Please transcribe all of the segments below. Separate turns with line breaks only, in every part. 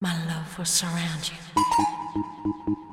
My love will surround you.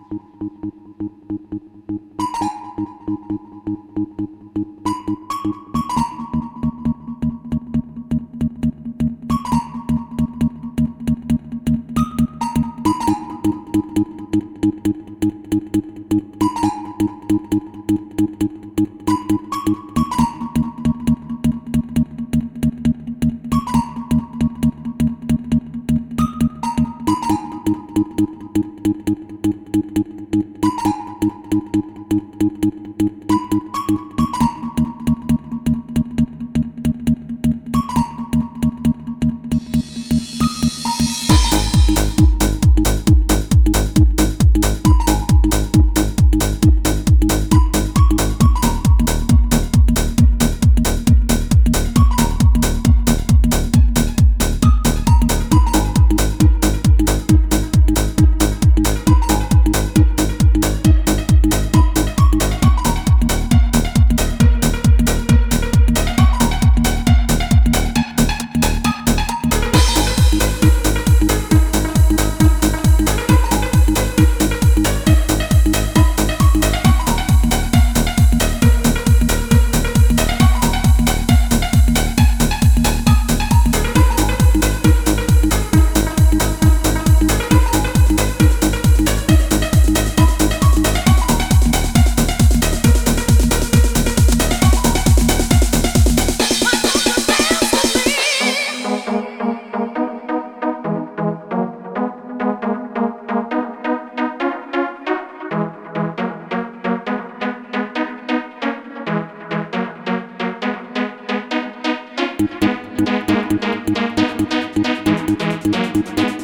Thank